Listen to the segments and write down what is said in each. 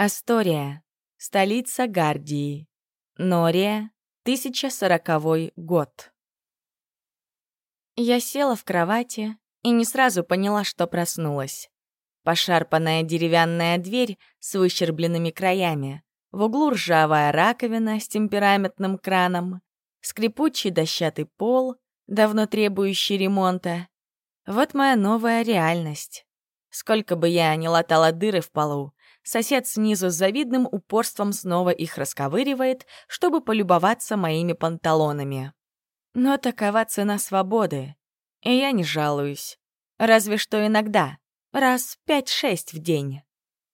Астория. Столица Гардии. Нория. 1040 год. Я села в кровати и не сразу поняла, что проснулась. Пошарпанная деревянная дверь с выщербленными краями, в углу ржавая раковина с темпераментным краном, скрипучий дощатый пол, давно требующий ремонта. Вот моя новая реальность. Сколько бы я ни латала дыры в полу, сосед снизу с завидным упорством снова их расковыривает, чтобы полюбоваться моими панталонами. Но такова цена свободы, и я не жалуюсь. Разве что иногда, раз пять-шесть в день.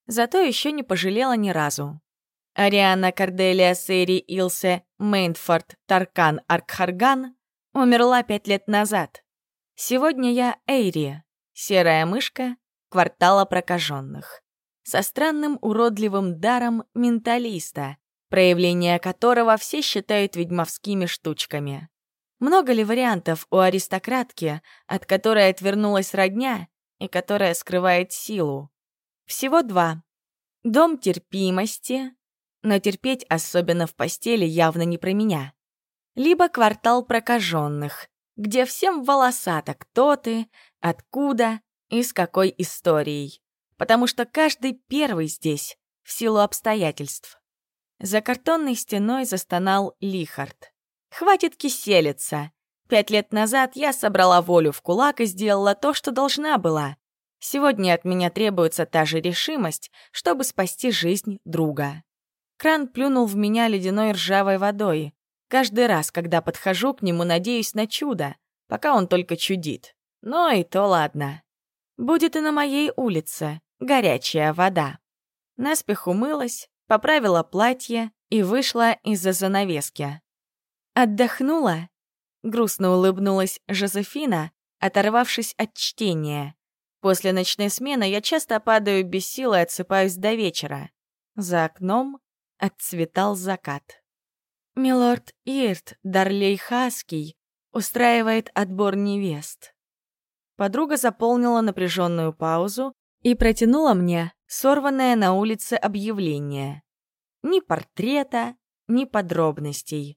Зато еще не пожалела ни разу. Ариана Корделия Сэри Илсе Мейнфорд Таркан Аркхарган умерла пять лет назад. Сегодня я Эйри, серая мышка квартала прокаженных, со странным уродливым даром менталиста, проявление которого все считают ведьмовскими штучками. Много ли вариантов у аристократки, от которой отвернулась родня и которая скрывает силу? Всего два. Дом терпимости, но терпеть, особенно в постели, явно не про меня. Либо квартал прокаженных, где всем волосато, кто ты, откуда и с какой историей. Потому что каждый первый здесь в силу обстоятельств. За картонной стеной застонал Лихард. «Хватит киселиться. Пять лет назад я собрала волю в кулак и сделала то, что должна была. Сегодня от меня требуется та же решимость, чтобы спасти жизнь друга. Кран плюнул в меня ледяной ржавой водой. Каждый раз, когда подхожу к нему, надеюсь на чудо, пока он только чудит. Но и то ладно. Будет и на моей улице горячая вода. Наспех умылась, поправила платье и вышла из-за занавески. «Отдохнула?» — грустно улыбнулась Жозефина, оторвавшись от чтения. После ночной смены я часто падаю без сил и отсыпаюсь до вечера. За окном отцветал закат. Милорд Ирт Дарлей Хаский устраивает отбор невест. Подруга заполнила напряженную паузу и протянула мне сорванное на улице объявление. Ни портрета, ни подробностей.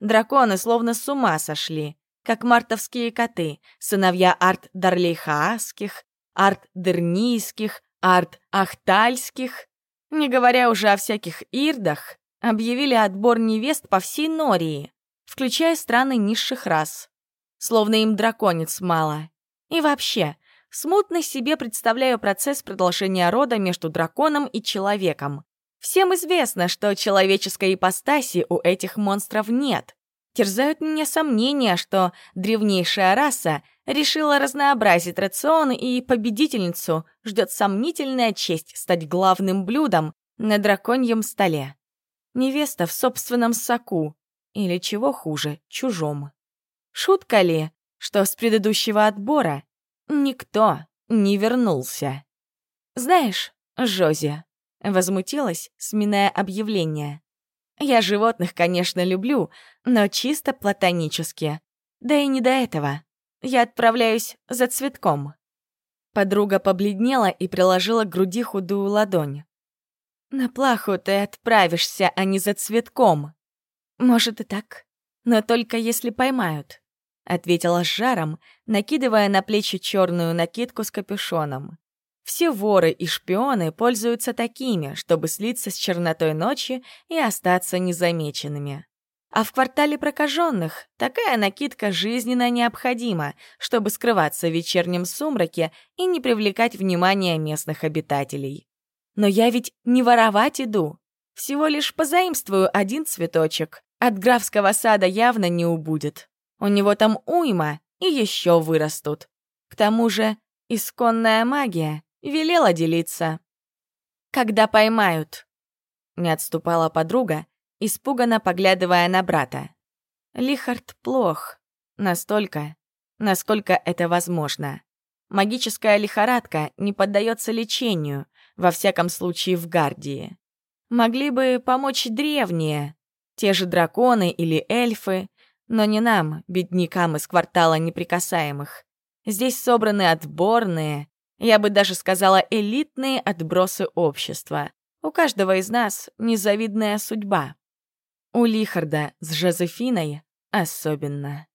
Драконы словно с ума сошли, как мартовские коты, сыновья арт Дарлейхаасских, арт Дернийских, арт Ахтальских не говоря уже о всяких ирдах, объявили отбор невест по всей Нории, включая страны низших рас. Словно им драконец мало. И вообще, смутно себе представляю процесс продолжения рода между драконом и человеком. Всем известно, что человеческой ипостаси у этих монстров нет. Терзают меня сомнения, что древнейшая раса решила разнообразить рацион, и победительницу ждет сомнительная честь стать главным блюдом на драконьем столе. Невеста в собственном соку, или чего хуже, чужом. Шутка ли, что с предыдущего отбора никто не вернулся? Знаешь, Жози, возмутилась, сминая объявление. Я животных, конечно, люблю, но чисто платонически. Да и не до этого. Я отправляюсь за цветком». Подруга побледнела и приложила к груди худую ладонь. «На плаху ты отправишься, а не за цветком». «Может и так, но только если поймают», — ответила с жаром, накидывая на плечи черную накидку с капюшоном. Все воры и шпионы пользуются такими, чтобы слиться с чернотой ночи и остаться незамеченными. А в квартале прокаженных такая накидка жизненно необходима, чтобы скрываться в вечернем сумраке и не привлекать внимания местных обитателей. Но я ведь не воровать иду. Всего лишь позаимствую один цветочек. От графского сада явно не убудет. У него там уйма и еще вырастут. К тому же исконная магия Велела делиться. «Когда поймают?» Не отступала подруга, испуганно поглядывая на брата. Лихард плох. Настолько, насколько это возможно. Магическая лихорадка не поддается лечению, во всяком случае в Гардии. Могли бы помочь древние, те же драконы или эльфы, но не нам, беднякам из квартала неприкасаемых. Здесь собраны отборные, я бы даже сказала элитные отбросы общества. У каждого из нас незавидная судьба. У Лихарда с Жозефиной особенно.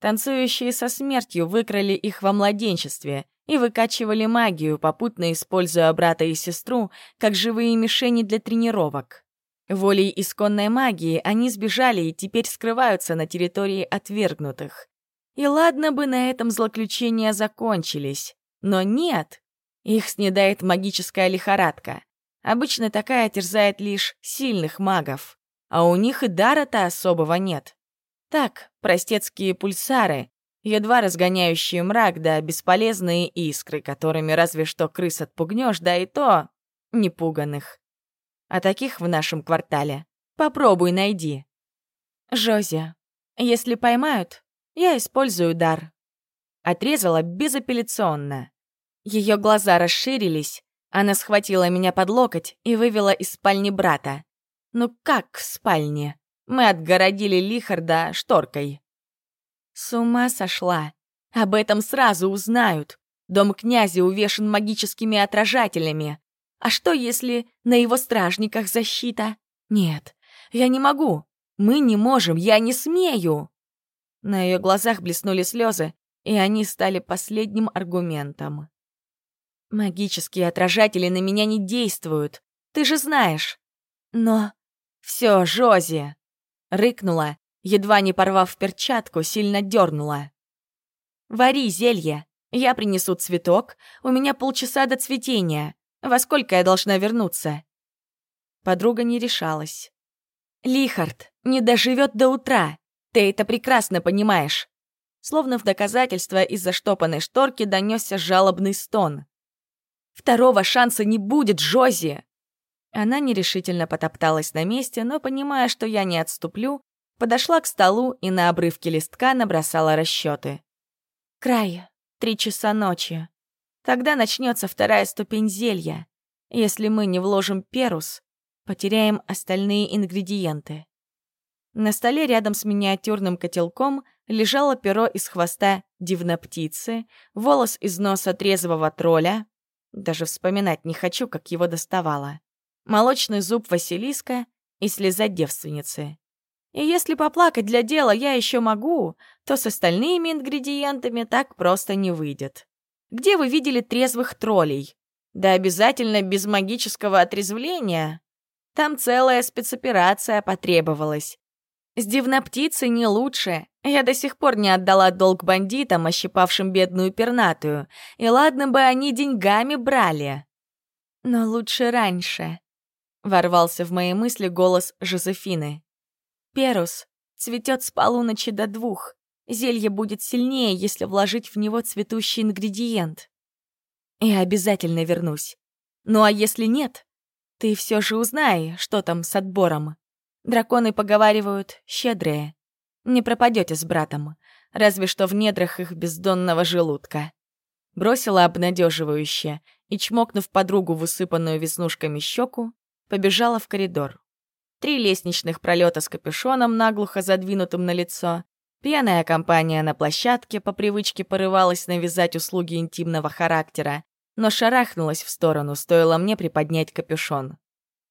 Танцующие со смертью выкрали их во младенчестве и выкачивали магию, попутно используя брата и сестру как живые мишени для тренировок. Волей исконной магии они сбежали и теперь скрываются на территории отвергнутых. И ладно бы на этом злоключения закончились, но нет. Их снедает магическая лихорадка. Обычно такая терзает лишь сильных магов, а у них и дара-то особого нет. Так, простецкие пульсары, едва разгоняющие мрак, да бесполезные искры, которыми разве что крыс отпугнешь, да и то непуганных. А таких в нашем квартале попробуй найди. Жози, если поймают, я использую дар. Отрезала безапелляционно. Ее глаза расширились, она схватила меня под локоть и вывела из спальни брата. Ну как в спальне? Мы отгородили Лихарда шторкой. С ума сошла. Об этом сразу узнают. Дом князя увешан магическими отражателями. А что, если на его стражниках защита? Нет, я не могу. Мы не можем, я не смею. На ее глазах блеснули слезы, и они стали последним аргументом. Магические отражатели на меня не действуют, ты же знаешь. Но... Все, Жози! Рыкнула, едва не порвав перчатку, сильно дернула. «Вари зелье. Я принесу цветок. У меня полчаса до цветения. Во сколько я должна вернуться?» Подруга не решалась. «Лихард не доживет до утра. Ты это прекрасно понимаешь». Словно в доказательство из-за штопанной шторки донесся жалобный стон. «Второго шанса не будет, Джози!» Она нерешительно потопталась на месте, но, понимая, что я не отступлю, подошла к столу и на обрывке листка набросала расчеты. Край, три часа ночи. Тогда начнется вторая ступень зелья. Если мы не вложим перус, потеряем остальные ингредиенты. На столе рядом с миниатюрным котелком лежало перо из хвоста дивноптицы, волос из носа трезвого тролля. Даже вспоминать не хочу, как его доставала молочный зуб Василиска и слеза девственницы. И если поплакать для дела я еще могу, то с остальными ингредиентами так просто не выйдет. Где вы видели трезвых троллей? Да обязательно без магического отрезвления. Там целая спецоперация потребовалась. С дивноптицей не лучше. Я до сих пор не отдала долг бандитам, ощипавшим бедную пернатую. И ладно бы они деньгами брали. Но лучше раньше. Ворвался в мои мысли голос Жозефины. «Перус цветет с полуночи до двух. Зелье будет сильнее, если вложить в него цветущий ингредиент. Я обязательно вернусь. Ну а если нет, ты все же узнай, что там с отбором. Драконы поговаривают щедрые. Не пропадете с братом, разве что в недрах их бездонного желудка. Бросила обнадеживающе и, чмокнув подругу в усыпанную веснушками щеку, побежала в коридор. Три лестничных пролета с капюшоном, наглухо задвинутым на лицо. Пьяная компания на площадке по привычке порывалась навязать услуги интимного характера, но шарахнулась в сторону, стоило мне приподнять капюшон.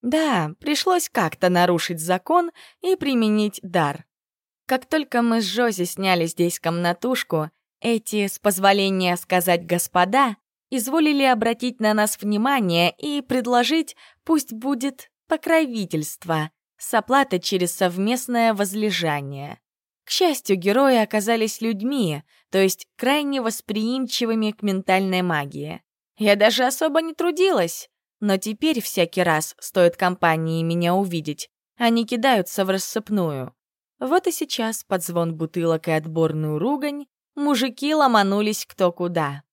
Да, пришлось как-то нарушить закон и применить дар. Как только мы с Жози сняли здесь комнатушку, эти, с позволения сказать господа, изволили обратить на нас внимание и предложить, пусть будет покровительство, с оплатой через совместное возлежание. К счастью, герои оказались людьми, то есть крайне восприимчивыми к ментальной магии. Я даже особо не трудилась, но теперь всякий раз стоит компании меня увидеть, они кидаются в рассыпную. Вот и сейчас под звон бутылок и отборную ругань мужики ломанулись кто куда.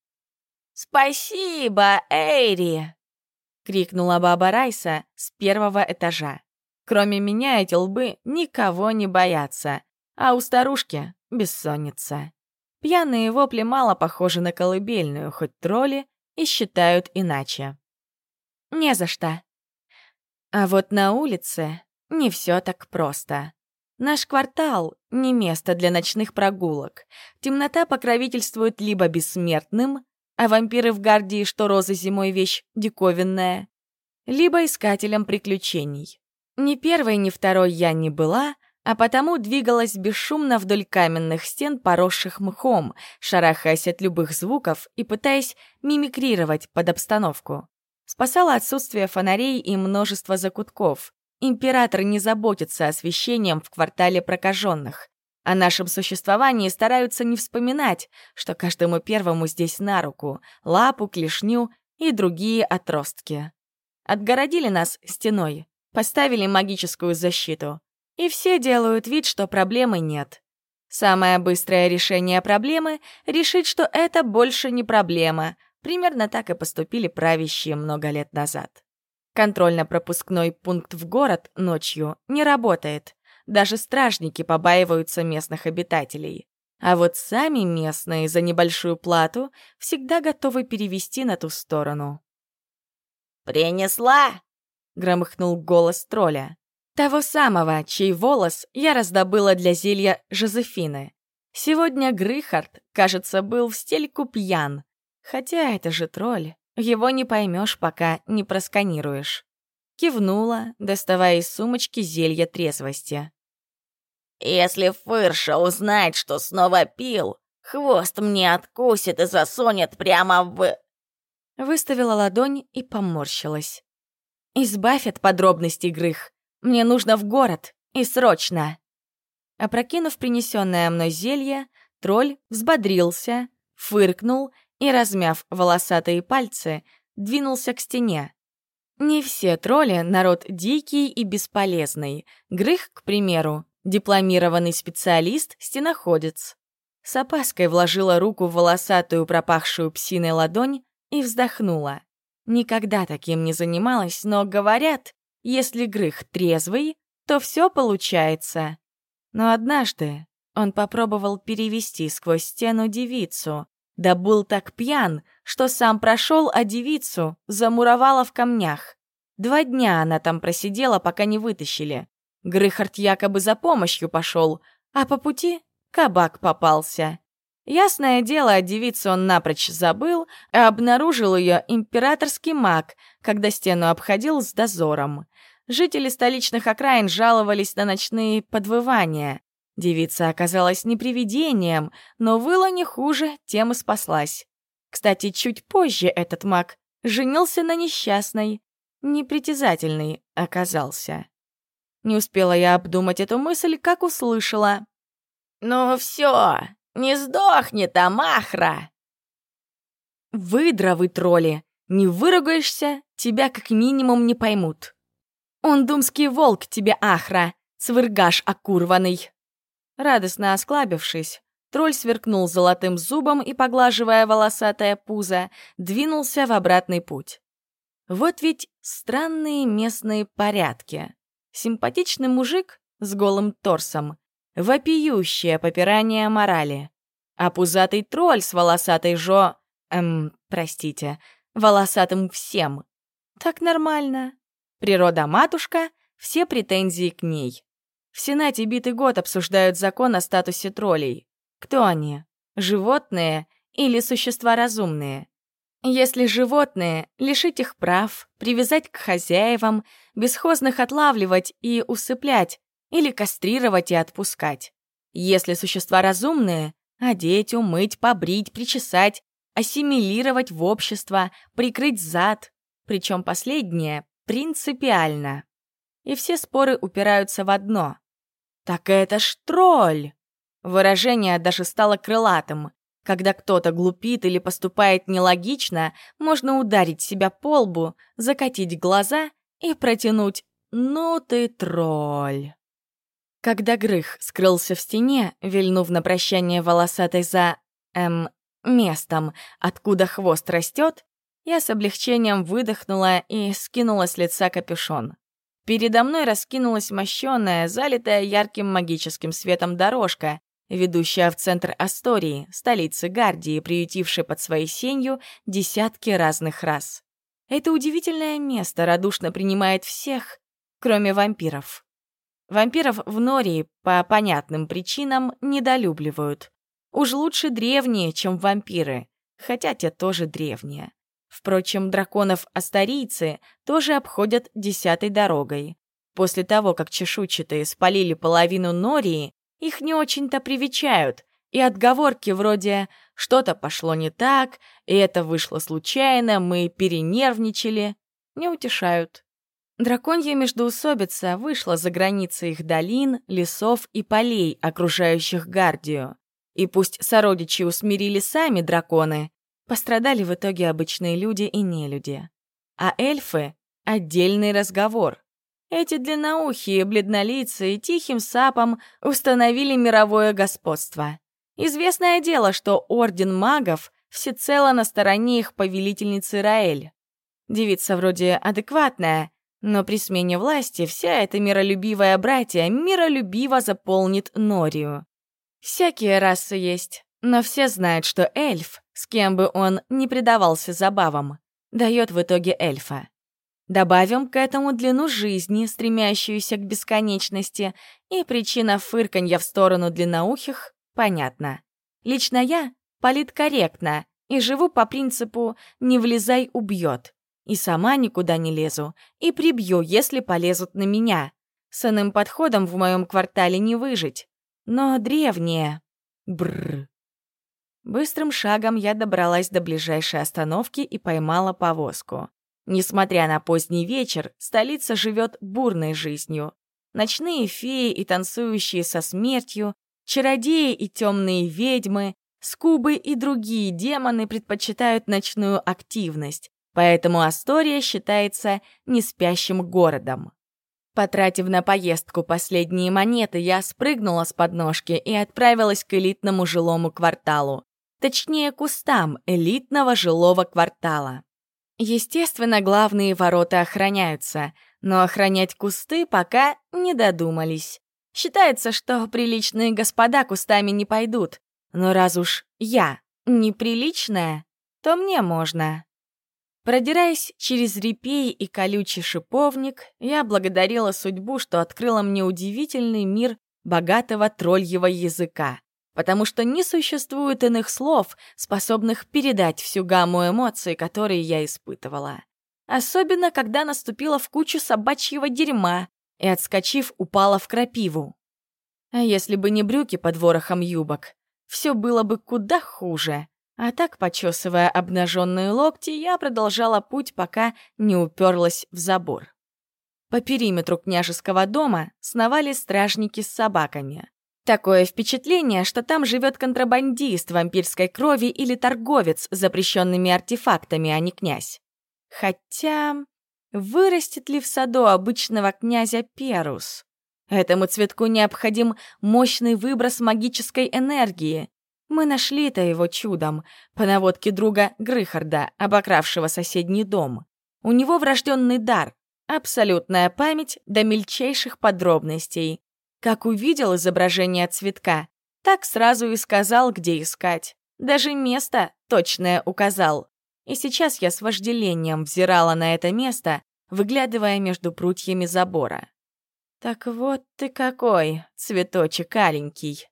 «Спасибо, Эйри!» — крикнула баба Райса с первого этажа. Кроме меня эти лбы никого не боятся, а у старушки — бессонница. Пьяные вопли мало похожи на колыбельную, хоть тролли и считают иначе. Не за что. А вот на улице не все так просто. Наш квартал — не место для ночных прогулок. Темнота покровительствует либо бессмертным, а вампиры в Гардии, что розы зимой вещь диковинная. либо искателем приключений. Ни первой, ни второй я не была, а потому двигалась бесшумно вдоль каменных стен, поросших мхом, шарахаясь от любых звуков и пытаясь мимикрировать под обстановку. Спасало отсутствие фонарей и множество закутков. Император не заботится освещением в квартале прокаженных. О нашем существовании стараются не вспоминать, что каждому первому здесь на руку, лапу, клешню и другие отростки. Отгородили нас стеной, поставили магическую защиту. И все делают вид, что проблемы нет. Самое быстрое решение проблемы — решить, что это больше не проблема. Примерно так и поступили правящие много лет назад. Контрольно-пропускной пункт в город ночью не работает. Даже стражники побаиваются местных обитателей. А вот сами местные за небольшую плату всегда готовы перевести на ту сторону. «Принесла!» — громыхнул голос тролля. Того самого, чей волос я раздобыла для зелья Жозефины. Сегодня Грыхард, кажется, был в стельку пьян. Хотя это же тролль, его не поймешь, пока не просканируешь. Кивнула, доставая из сумочки зелье трезвости. «Если Фырша узнает, что снова пил, хвост мне откусит и засунет прямо в...» Выставила ладонь и поморщилась. «Избавь от подробностей, Грых. Мне нужно в город, и срочно!» Опрокинув принесенное мной зелье, тролль взбодрился, фыркнул и, размяв волосатые пальцы, двинулся к стене. Не все тролли — народ дикий и бесполезный. Грых, к примеру, дипломированный специалист-стеноходец. С опаской вложила руку в волосатую пропахшую псиной ладонь и вздохнула. Никогда таким не занималась, но, говорят, если Грых трезвый, то все получается. Но однажды он попробовал перевести сквозь стену девицу, да был так пьян, что сам прошел, а девицу замуровала в камнях. Два дня она там просидела, пока не вытащили. Грыхард якобы за помощью пошел, а по пути кабак попался. Ясное дело, о девице он напрочь забыл, а обнаружил ее императорский маг, когда стену обходил с дозором. Жители столичных окраин жаловались на ночные подвывания. Девица оказалась не привидением, но выла не хуже, тем и спаслась. Кстати, чуть позже этот маг женился на несчастной. Непритязательный оказался. Не успела я обдумать эту мысль, как услышала. «Ну все, не сдохнет, Амахра!» «Выдра вы, тролли! Не выругаешься, тебя как минимум не поймут. Он думский волк тебе, Ахра, свыргаш окурванный!» Радостно осклабившись, тролль сверкнул золотым зубом и, поглаживая волосатое пузо, двинулся в обратный путь. Вот ведь странные местные порядки. Симпатичный мужик с голым торсом, вопиющее попирание морали. А пузатый тролль с волосатой жо... Эм, простите, волосатым всем. Так нормально. Природа-матушка, все претензии к ней. В Сенате битый год обсуждают закон о статусе троллей. Кто они? Животные или существа разумные? Если животные, лишить их прав, привязать к хозяевам, бесхозных отлавливать и усыплять, или кастрировать и отпускать. Если существа разумные, одеть, умыть, побрить, причесать, ассимилировать в общество, прикрыть зад, причем последнее принципиально. И все споры упираются в одно. «Так это ж тролль!» Выражение даже стало крылатым. Когда кто-то глупит или поступает нелогично, можно ударить себя по лбу, закатить глаза и протянуть «Ну ты тролль!». Когда Грых скрылся в стене, вильнув на прощание волосатой за... эм... местом, откуда хвост растет, я с облегчением выдохнула и скинула с лица капюшон. Передо мной раскинулась мощёная, залитая ярким магическим светом дорожка, ведущая в центр Астории, столицы Гардии, приютившей под своей сенью десятки разных рас. Это удивительное место радушно принимает всех, кроме вампиров. Вампиров в Нории по понятным причинам недолюбливают. Уж лучше древние, чем вампиры, хотя те тоже древние. Впрочем, драконов-астарийцы тоже обходят десятой дорогой. После того, как чешуйчатые спалили половину Нории, их не очень-то привечают, и отговорки вроде «что-то пошло не так», и это вышло случайно, мы перенервничали, не утешают. Драконья междоусобица вышла за границы их долин, лесов и полей, окружающих Гардию. И пусть сородичи усмирили сами драконы, пострадали в итоге обычные люди и нелюди. А эльфы — отдельный разговор. Эти длинноухие, бледнолицые, тихим сапом установили мировое господство. Известное дело, что Орден магов всецело на стороне их повелительницы Раэль. Девица вроде адекватная, но при смене власти вся эта миролюбивая братья миролюбиво заполнит Норию. Всякие расы есть, но все знают, что эльф, с кем бы он ни предавался забавам, дает в итоге эльфа. Добавим к этому длину жизни, стремящуюся к бесконечности, и причина фырканья в сторону длинноухих понятна. Лично я политкорректна и живу по принципу «не влезай, убьет». И сама никуда не лезу, и прибью, если полезут на меня. С иным подходом в моем квартале не выжить. Но древние... Бррр. Быстрым шагом я добралась до ближайшей остановки и поймала повозку. Несмотря на поздний вечер, столица живет бурной жизнью. Ночные феи и танцующие со смертью, чародеи и темные ведьмы, скубы и другие демоны предпочитают ночную активность, поэтому Астория считается неспящим городом. Потратив на поездку последние монеты, я спрыгнула с подножки и отправилась к элитному жилому кварталу. Точнее, кустам элитного жилого квартала. Естественно, главные ворота охраняются, но охранять кусты пока не додумались. Считается, что приличные господа кустами не пойдут, но раз уж я неприличная, то мне можно. Продираясь через репей и колючий шиповник, я благодарила судьбу, что открыла мне удивительный мир богатого тролльего языка потому что не существует иных слов, способных передать всю гамму эмоций, которые я испытывала. Особенно, когда наступила в кучу собачьего дерьма и, отскочив, упала в крапиву. А если бы не брюки под ворохом юбок, все было бы куда хуже. А так, почесывая обнаженные локти, я продолжала путь, пока не уперлась в забор. По периметру княжеского дома сновали стражники с собаками. Такое впечатление, что там живет контрабандист вампирской крови или торговец с запрещенными артефактами, а не князь. Хотя, вырастет ли в саду обычного князя Перус? Этому цветку необходим мощный выброс магической энергии. Мы нашли-то его чудом, по наводке друга Грыхарда, обокравшего соседний дом. У него врожденный дар, абсолютная память до мельчайших подробностей. Как увидел изображение цветка, так сразу и сказал, где искать. Даже место точное указал. И сейчас я с вожделением взирала на это место, выглядывая между прутьями забора. Так вот ты какой, цветочек аленький.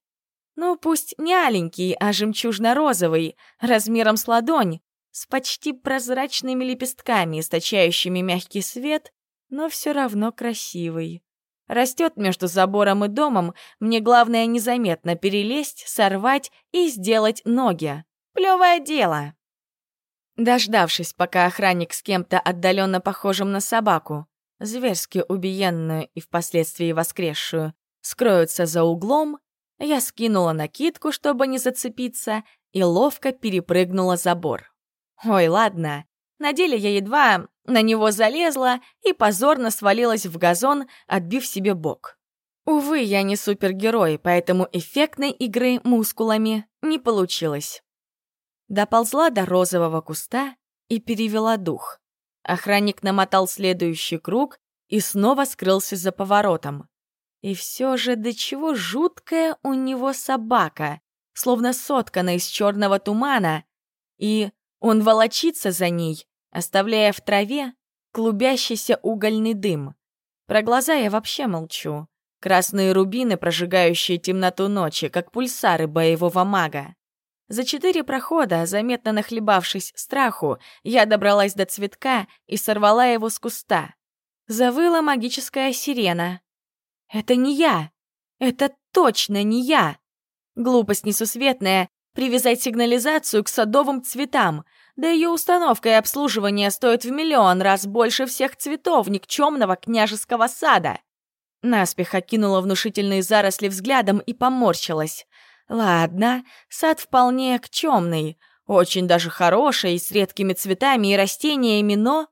Ну, пусть не аленький, а жемчужно-розовый, размером с ладонь, с почти прозрачными лепестками, источающими мягкий свет, но все равно красивый. Растет между забором и домом, мне главное незаметно перелезть, сорвать и сделать ноги. Плевое дело. Дождавшись, пока охранник с кем-то отдаленно похожим на собаку, зверски убиенную и впоследствии воскресшую, скроются за углом, я скинула накидку, чтобы не зацепиться, и ловко перепрыгнула забор. Ой, ладно, на деле я едва на него залезла и позорно свалилась в газон, отбив себе бок. Увы, я не супергерой, поэтому эффектной игры мускулами не получилось. Доползла до розового куста и перевела дух. Охранник намотал следующий круг и снова скрылся за поворотом. И все же до чего жуткая у него собака, словно соткана из черного тумана, и он волочится за ней, оставляя в траве клубящийся угольный дым. Про глаза я вообще молчу. Красные рубины, прожигающие темноту ночи, как пульсары боевого мага. За четыре прохода, заметно нахлебавшись страху, я добралась до цветка и сорвала его с куста. Завыла магическая сирена. «Это не я! Это точно не я!» Глупость несусветная — привязать сигнализацию к садовым цветам, да ее установка и обслуживание стоят в миллион раз больше всех цветов никчемного княжеского сада. Наспех окинула внушительные заросли взглядом и поморщилась. Ладно, сад вполне кчемный, очень даже хороший, с редкими цветами и растениями, но...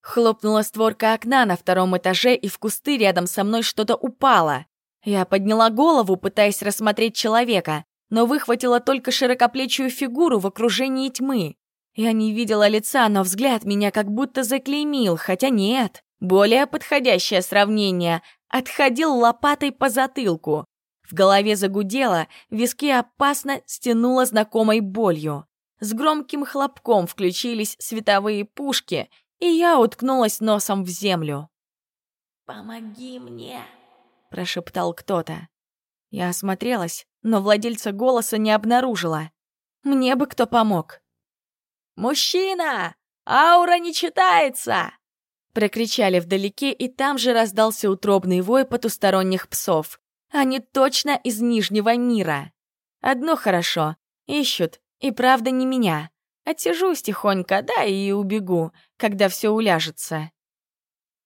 Хлопнула створка окна на втором этаже, и в кусты рядом со мной что-то упало. Я подняла голову, пытаясь рассмотреть человека, но выхватила только широкоплечую фигуру в окружении тьмы. Я не видела лица, но взгляд меня как будто заклеймил, хотя нет. Более подходящее сравнение — отходил лопатой по затылку. В голове загудело, виски опасно стянуло знакомой болью. С громким хлопком включились световые пушки, и я уткнулась носом в землю. «Помоги мне!» — прошептал кто-то. Я осмотрелась, но владельца голоса не обнаружила. Мне бы кто помог. «Мужчина! Аура не читается!» Прокричали вдалеке, и там же раздался утробный вой потусторонних псов. Они точно из Нижнего мира. Одно хорошо. Ищут. И правда не меня. Отсижусь тихонько, да и убегу, когда все уляжется.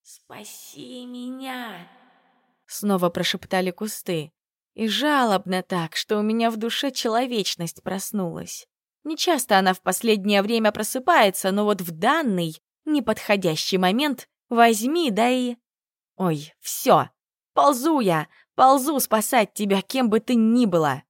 «Спаси меня!» Снова прошептали кусты. И жалобно так, что у меня в душе человечность проснулась. Нечасто она в последнее время просыпается, но вот в данный неподходящий момент возьми, да и... Ой, все, ползу я, Ползу спасать тебя, кем бы ты ни была!»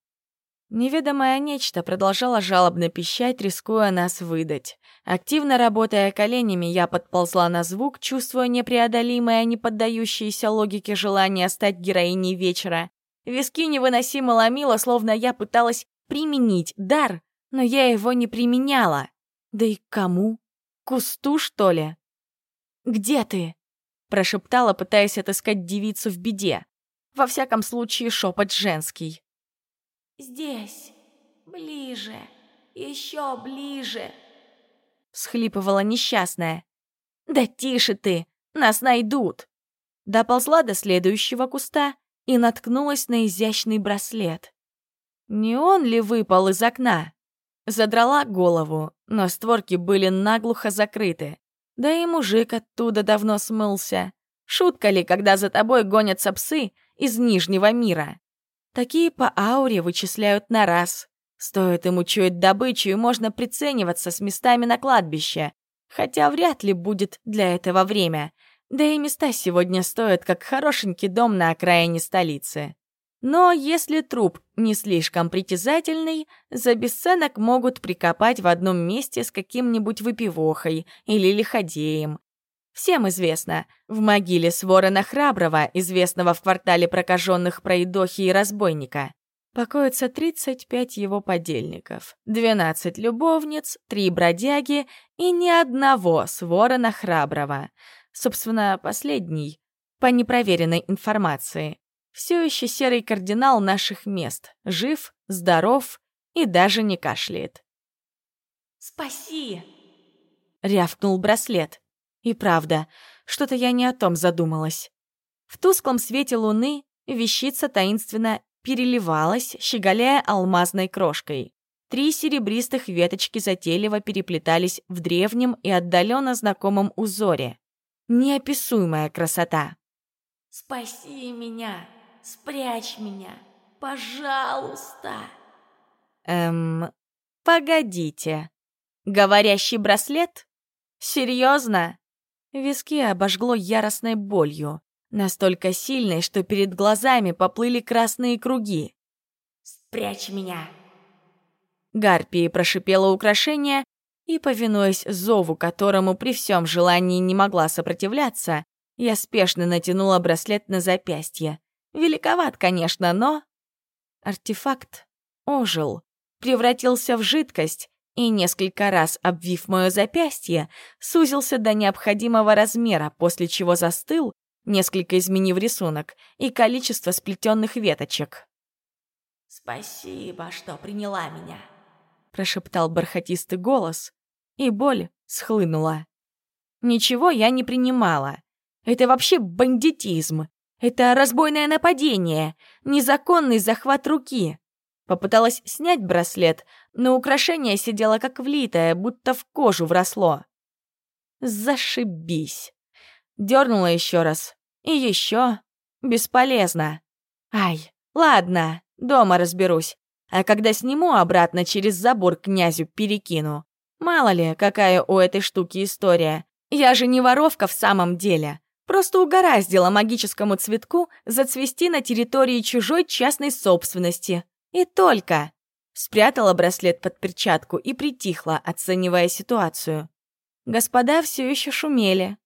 Неведомое нечто продолжало жалобно пищать, рискуя нас выдать. Активно работая коленями, я подползла на звук, чувствуя непреодолимое, не поддающееся логике желание стать героиней вечера. Виски невыносимо ломило, словно я пыталась применить дар, но я его не применяла. Да и кому? Кусту, что ли? «Где ты?» — прошептала, пытаясь отыскать девицу в беде. Во всяком случае, шепот женский. «Здесь. Ближе. Еще ближе!» Схлипывала несчастная. «Да тише ты! Нас найдут!» Доползла до следующего куста и наткнулась на изящный браслет. Не он ли выпал из окна? Задрала голову, но створки были наглухо закрыты. Да и мужик оттуда давно смылся. Шутка ли, когда за тобой гонятся псы из Нижнего мира? Такие по ауре вычисляют на раз. Стоит им учуять добычу, и можно прицениваться с местами на кладбище. Хотя вряд ли будет для этого время. Да и места сегодня стоят, как хорошенький дом на окраине столицы. Но если труп не слишком притязательный, за бесценок могут прикопать в одном месте с каким-нибудь выпивохой или лиходеем, Всем известно, в могиле Сворона Храброго, известного в квартале прокаженных пройдохи и разбойника, покоится 35 его подельников, 12 любовниц, 3 бродяги и ни одного Сворона Храброго. Собственно, последний, по непроверенной информации, все еще серый кардинал наших мест, жив, здоров и даже не кашляет. «Спаси!» — рявкнул браслет. И правда, что-то я не о том задумалась. В тусклом свете луны вещица таинственно переливалась, щеголяя алмазной крошкой. Три серебристых веточки затейливо переплетались в древнем и отдаленно знакомом узоре. Неописуемая красота. «Спаси меня! Спрячь меня! Пожалуйста!» Эм, погодите. Говорящий браслет? Серьезно? Виски обожгло яростной болью, настолько сильной, что перед глазами поплыли красные круги. «Спрячь меня!» Гарпии прошипела украшение, и, повинуясь зову, которому при всем желании не могла сопротивляться, я спешно натянула браслет на запястье. Великоват, конечно, но... Артефакт ожил, превратился в жидкость и, несколько раз обвив мое запястье, сузился до необходимого размера, после чего застыл, несколько изменив рисунок, и количество сплетенных веточек. «Спасибо, что приняла меня. — прошептал бархатистый голос, и боль схлынула. Ничего я не принимала. Это вообще бандитизм. Это разбойное нападение, незаконный захват руки. Попыталась снять браслет, но украшение сидело как влитое, будто в кожу вросло. Зашибись. Дернула еще раз. И еще. Бесполезно. Ай, ладно, дома разберусь. А когда сниму обратно через забор князю перекину. Мало ли, какая у этой штуки история. Я же не воровка в самом деле. Просто угораздила магическому цветку зацвести на территории чужой частной собственности. И только. Спрятала браслет под перчатку и притихла, оценивая ситуацию. Господа все еще шумели.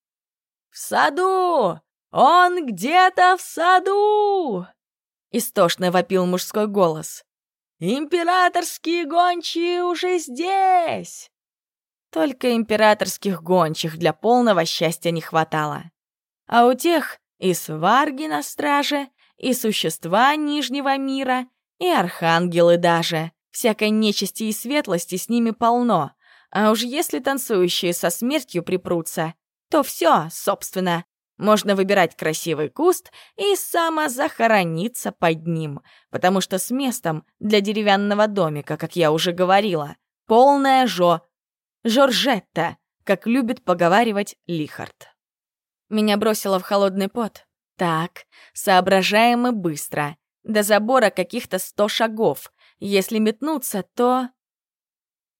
«В саду! Он где-то в саду!» Истошно вопил мужской голос. «Императорские гончие уже здесь!» Только императорских гончих для полного счастья не хватало. А у тех и сварги на страже, и существа Нижнего мира, и архангелы даже. Всякой нечисти и светлости с ними полно. А уж если танцующие со смертью припрутся, то все, собственно. Можно выбирать красивый куст и самозахорониться под ним, потому что с местом для деревянного домика, как я уже говорила, полная жо... Жоржетта, как любит поговаривать Лихард. Меня бросило в холодный пот. Так, соображаем мы быстро. До забора каких-то сто шагов. Если метнуться, то...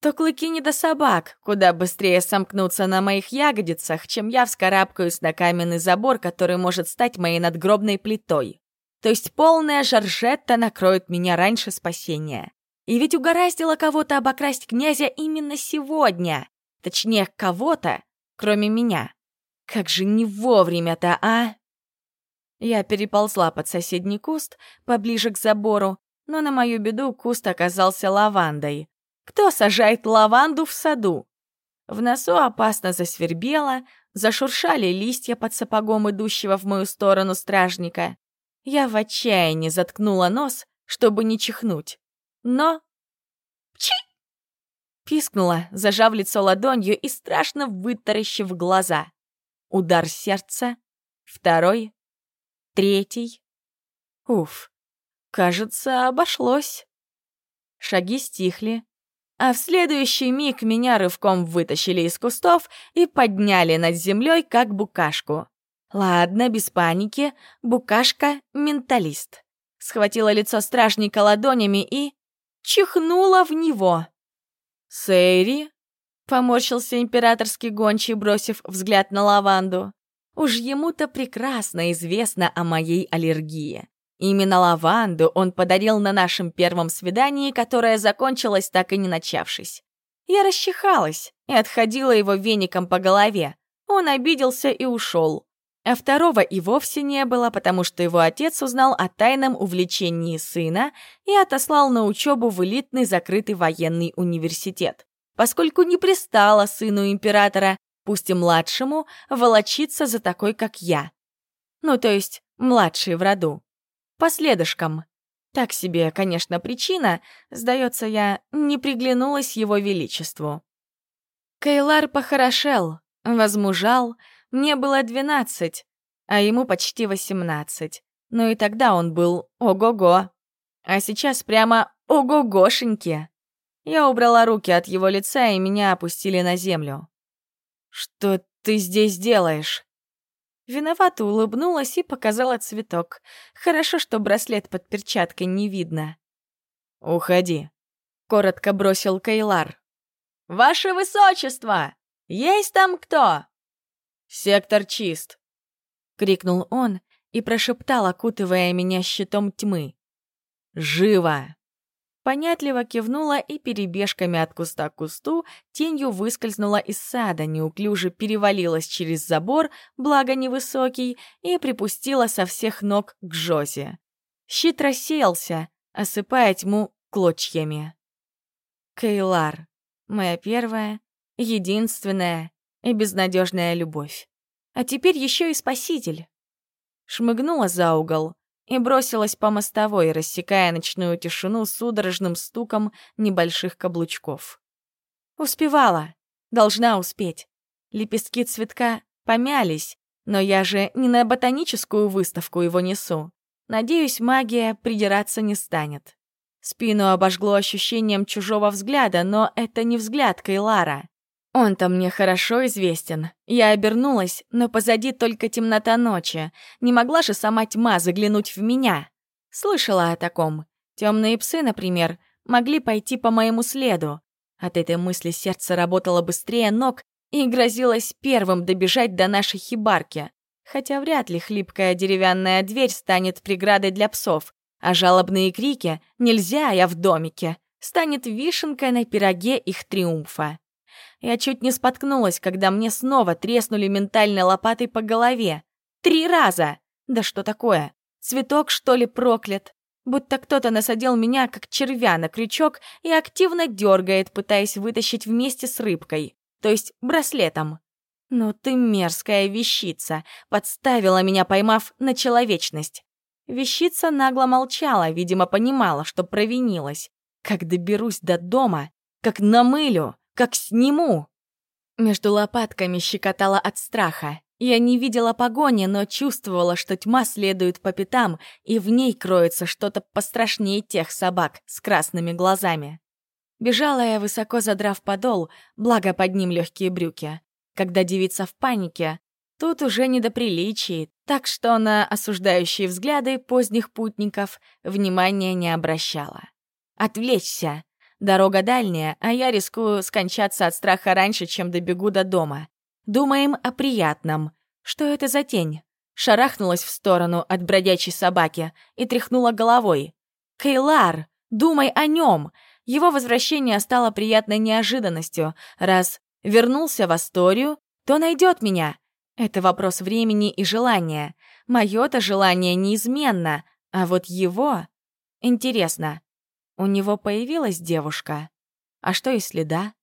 То клыки не до собак, куда быстрее сомкнуться на моих ягодицах, чем я вскарабкаюсь на каменный забор, который может стать моей надгробной плитой. То есть полная жаржетта накроет меня раньше спасения. И ведь угораздило кого-то обокрасть князя именно сегодня. Точнее, кого-то, кроме меня. Как же не вовремя-то, а? Я переползла под соседний куст, поближе к забору, но на мою беду куст оказался лавандой. Кто сажает лаванду в саду? В носу опасно засвербело, зашуршали листья под сапогом идущего в мою сторону стражника. Я в отчаянии заткнула нос, чтобы не чихнуть. Но... Пчи! Пискнула, зажав лицо ладонью и страшно вытаращив глаза. Удар сердца. Второй третий. Уф, кажется, обошлось. Шаги стихли, а в следующий миг меня рывком вытащили из кустов и подняли над землей, как букашку. Ладно, без паники, букашка — менталист. Схватила лицо стражника ладонями и... чихнула в него. «Сейри?» — поморщился императорский гончий, бросив взгляд на лаванду. Уж ему-то прекрасно известно о моей аллергии. Именно лаванду он подарил на нашем первом свидании, которое закончилось так и не начавшись. Я расчихалась и отходила его веником по голове. Он обиделся и ушел. А второго и вовсе не было, потому что его отец узнал о тайном увлечении сына и отослал на учебу в элитный закрытый военный университет, поскольку не пристало сыну императора пусть и младшему, волочиться за такой, как я. Ну, то есть, младший в роду. Последышком. Так себе, конечно, причина, сдается я, не приглянулась его величеству. Кейлар похорошел, возмужал, мне было двенадцать, а ему почти восемнадцать. Ну и тогда он был ого-го. А сейчас прямо ого-гошеньки. Я убрала руки от его лица, и меня опустили на землю. «Что ты здесь делаешь?» Виновато улыбнулась и показала цветок. Хорошо, что браслет под перчаткой не видно. «Уходи», — коротко бросил Кейлар. «Ваше высочество! Есть там кто?» «Сектор чист», — крикнул он и прошептал, окутывая меня щитом тьмы. «Живо!» Понятливо кивнула и перебежками от куста к кусту тенью выскользнула из сада, неуклюже перевалилась через забор, благо невысокий, и припустила со всех ног к Жозе. Щит рассеялся, осыпая тьму клочьями. Кейлар. Моя первая, единственная и безнадежная любовь. А теперь еще и спаситель. Шмыгнула за угол, и бросилась по мостовой, рассекая ночную тишину судорожным стуком небольших каблучков. Успевала. Должна успеть. Лепестки цветка помялись, но я же не на ботаническую выставку его несу. Надеюсь, магия придираться не станет. Спину обожгло ощущением чужого взгляда, но это не взгляд Кайлара. Он-то мне хорошо известен. Я обернулась, но позади только темнота ночи. Не могла же сама тьма заглянуть в меня. Слышала о таком. Темные псы, например, могли пойти по моему следу. От этой мысли сердце работало быстрее ног и грозилось первым добежать до нашей хибарки. Хотя вряд ли хлипкая деревянная дверь станет преградой для псов, а жалобные крики «Нельзя, я в домике!» станет вишенкой на пироге их триумфа. Я чуть не споткнулась, когда мне снова треснули ментальной лопатой по голове. Три раза! Да что такое? Цветок, что ли, проклят? Будто кто-то насадил меня, как червя, на крючок и активно дергает, пытаясь вытащить вместе с рыбкой, то есть браслетом. «Ну ты мерзкая вещица!» Подставила меня, поймав на человечность. Вещица нагло молчала, видимо, понимала, что провинилась. Как доберусь до дома, как намылю, как сниму. Между лопатками щекотала от страха. Я не видела погони, но чувствовала, что тьма следует по пятам, и в ней кроется что-то пострашнее тех собак с красными глазами. Бежала я, высоко задрав подол, благо под ним легкие брюки. Когда девица в панике, тут уже не до приличий, так что на осуждающие взгляды поздних путников внимания не обращала. Отвлечься, Дорога дальняя, а я рискую скончаться от страха раньше, чем добегу до дома. Думаем о приятном. Что это за тень? Шарахнулась в сторону от бродячей собаки и тряхнула головой. «Кейлар! Думай о нем! Его возвращение стало приятной неожиданностью. Раз вернулся в Асторию, то найдет меня. Это вопрос времени и желания. Мое-то желание неизменно, а вот его... Интересно, у него появилась девушка. А что если да?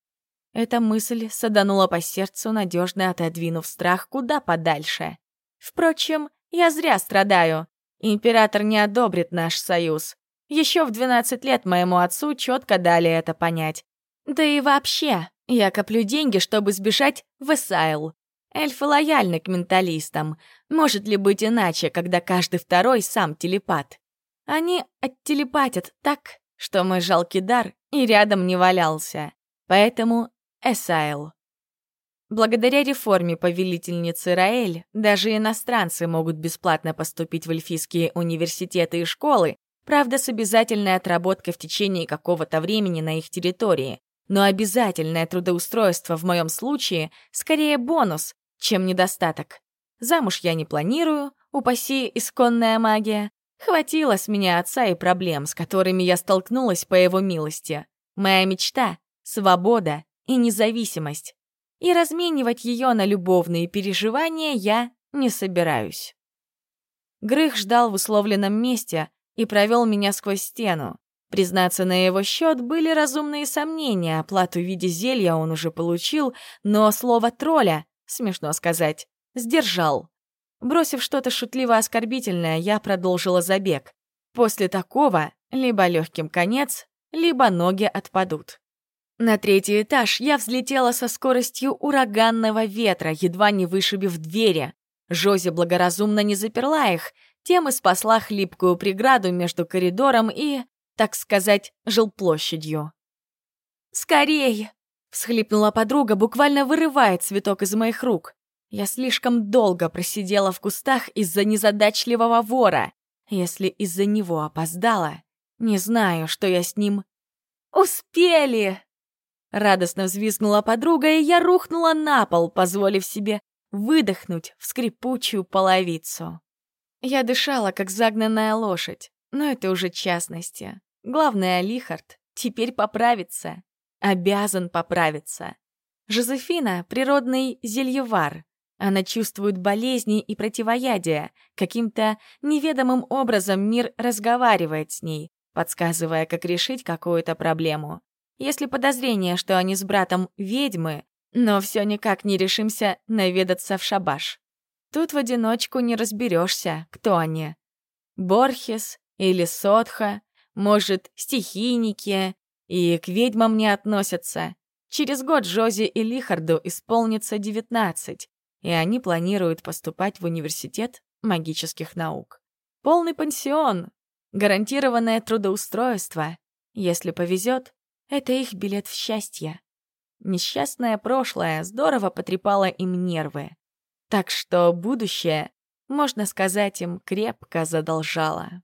Эта мысль саданула по сердцу, надежно отодвинув страх куда подальше. Впрочем, я зря страдаю. Император не одобрит наш союз. Еще в 12 лет моему отцу четко дали это понять. Да и вообще, я коплю деньги, чтобы сбежать в Эсайл. Эльфы лояльны к менталистам. Может ли быть иначе, когда каждый второй сам телепат? Они оттелепатят так, что мой жалкий дар и рядом не валялся. Поэтому Эсайл. Благодаря реформе повелительницы Раэль, даже иностранцы могут бесплатно поступить в эльфийские университеты и школы, правда, с обязательной отработкой в течение какого-то времени на их территории. Но обязательное трудоустройство в моем случае скорее бонус, чем недостаток. Замуж я не планирую, упаси исконная магия, Хватило с меня отца и проблем, с которыми я столкнулась по его милости. Моя мечта — свобода и независимость. И разменивать ее на любовные переживания я не собираюсь. Грых ждал в условленном месте и провел меня сквозь стену. Признаться, на его счет были разумные сомнения, оплату в виде зелья он уже получил, но слово «тролля», смешно сказать, сдержал. Бросив что-то шутливо-оскорбительное, я продолжила забег. После такого либо легким конец, либо ноги отпадут. На третий этаж я взлетела со скоростью ураганного ветра, едва не вышибив двери. Жози благоразумно не заперла их, тем и спасла хлипкую преграду между коридором и, так сказать, жилплощадью. «Скорей!» — всхлипнула подруга, буквально вырывая цветок из моих рук. Я слишком долго просидела в кустах из-за незадачливого вора. Если из-за него опоздала, не знаю, что я с ним... «Успели!» Радостно взвизгнула подруга, и я рухнула на пол, позволив себе выдохнуть в скрипучую половицу. Я дышала, как загнанная лошадь, но это уже частности. Главное, Лихард теперь поправится. Обязан поправиться. Жозефина — природный зельевар, она чувствует болезни и противоядия. Каким-то неведомым образом мир разговаривает с ней, подсказывая, как решить какую-то проблему. Если подозрение, что они с братом ведьмы, но все никак не решимся наведаться в шабаш. Тут в одиночку не разберешься, кто они. Борхес или Сотха, может, стихийники и к ведьмам не относятся. Через год Джози и Лихарду исполнится 19, и они планируют поступать в университет магических наук. Полный пансион, гарантированное трудоустройство. Если повезет, это их билет в счастье. Несчастное прошлое здорово потрепало им нервы. Так что будущее, можно сказать, им крепко задолжало.